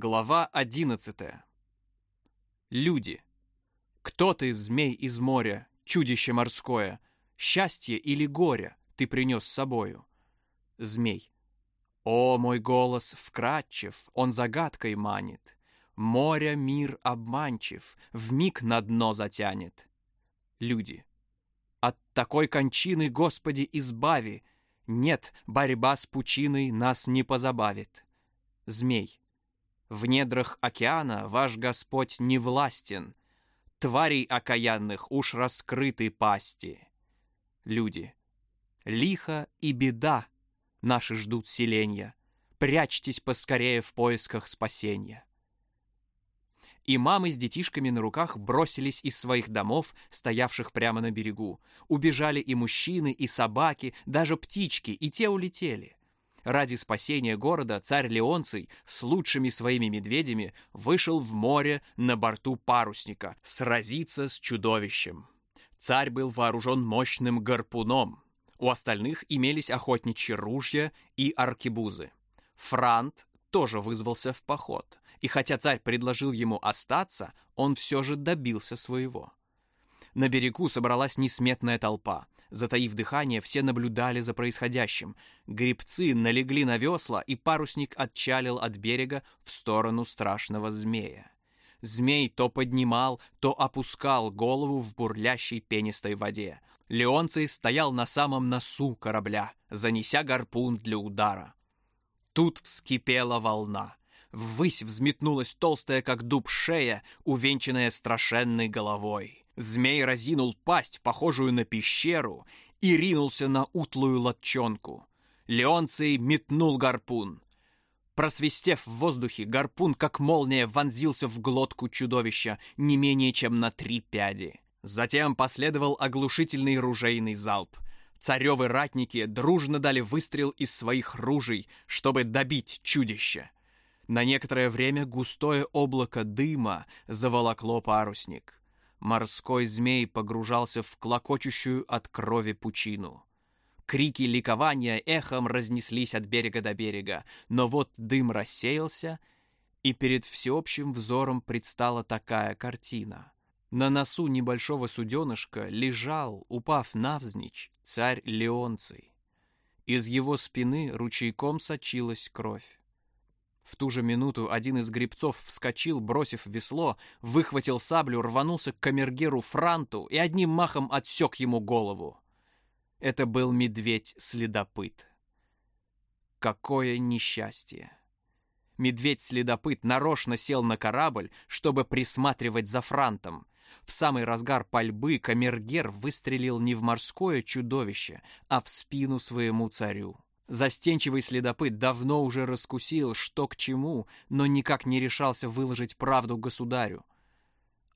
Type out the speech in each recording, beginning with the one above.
Глава 11. Люди. Кто ты, змей из моря, чудище морское, счастье или горе ты принес с собою? Змей. О, мой голос вкрадчив, он загадкой манит. Моря мир обманчив, в миг на дно затянет. Люди. От такой кончины, Господи, избави. Нет, борьба с пучиной нас не позабавит. Змей. В недрах океана ваш Господь не властен. Тварей окаянных уж раскрыты пасти. Люди. Лихо и беда наши ждут селенья. Прячьтесь поскорее в поисках спасения. И мамы с детишками на руках бросились из своих домов, стоявших прямо на берегу. Убежали и мужчины, и собаки, даже птички, и те улетели. Ради спасения города царь Леонций с лучшими своими медведями вышел в море на борту парусника сразиться с чудовищем. Царь был вооружен мощным гарпуном. У остальных имелись охотничьи ружья и аркебузы. Франт тоже вызвался в поход, и хотя царь предложил ему остаться, он все же добился своего. На берегу собралась несметная толпа — Затаив дыхание, все наблюдали за происходящим. Грибцы налегли на весла, и парусник отчалил от берега в сторону страшного змея. Змей то поднимал, то опускал голову в бурлящей пенистой воде. Леонций стоял на самом носу корабля, занеся гарпун для удара. Тут вскипела волна. Ввысь взметнулась толстая, как дуб, шея, увенчанная страшенной головой. Змей разинул пасть, похожую на пещеру, и ринулся на утлую латчонку. Леонций метнул гарпун. Просвистев в воздухе, гарпун, как молния, вонзился в глотку чудовища не менее чем на три пяди. Затем последовал оглушительный ружейный залп. Царевы ратники дружно дали выстрел из своих ружей, чтобы добить чудище. На некоторое время густое облако дыма заволокло парусник морской змей погружался в клокочущую от крови пучину. Крики ликования эхом разнеслись от берега до берега, но вот дым рассеялся, и перед всеобщим взором предстала такая картина. На носу небольшого суденышка лежал, упав навзничь, царь Леонций. Из его спины ручейком сочилась кровь. В ту же минуту один из грибцов вскочил, бросив весло, выхватил саблю, рванулся к камергеру Франту и одним махом отсек ему голову. Это был медведь-следопыт. Какое несчастье! Медведь-следопыт нарочно сел на корабль, чтобы присматривать за Франтом. В самый разгар пальбы камергер выстрелил не в морское чудовище, а в спину своему царю. Застенчивый следопыт давно уже раскусил, что к чему, но никак не решался выложить правду государю.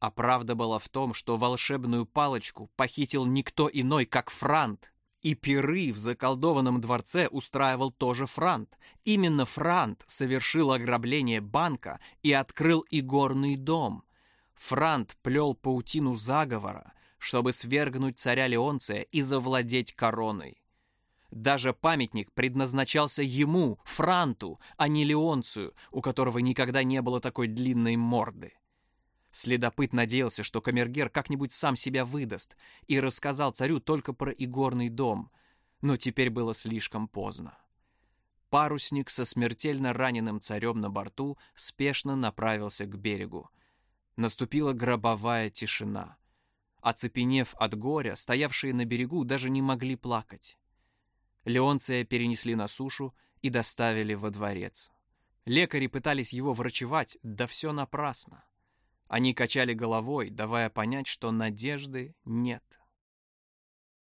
А правда была в том, что волшебную палочку похитил никто иной, как Франт. И пиры в заколдованном дворце устраивал тоже Франт. Именно Франт совершил ограбление банка и открыл игорный дом. Франт плел паутину заговора, чтобы свергнуть царя Леонция и завладеть короной. Даже памятник предназначался ему, Франту, а не Леонцию, у которого никогда не было такой длинной морды. Следопыт надеялся, что камергер как-нибудь сам себя выдаст, и рассказал царю только про игорный дом, но теперь было слишком поздно. Парусник со смертельно раненым царем на борту спешно направился к берегу. Наступила гробовая тишина. Оцепенев от горя, стоявшие на берегу даже не могли плакать. Леонция перенесли на сушу и доставили во дворец. Лекари пытались его врачевать, да все напрасно. Они качали головой, давая понять, что надежды нет.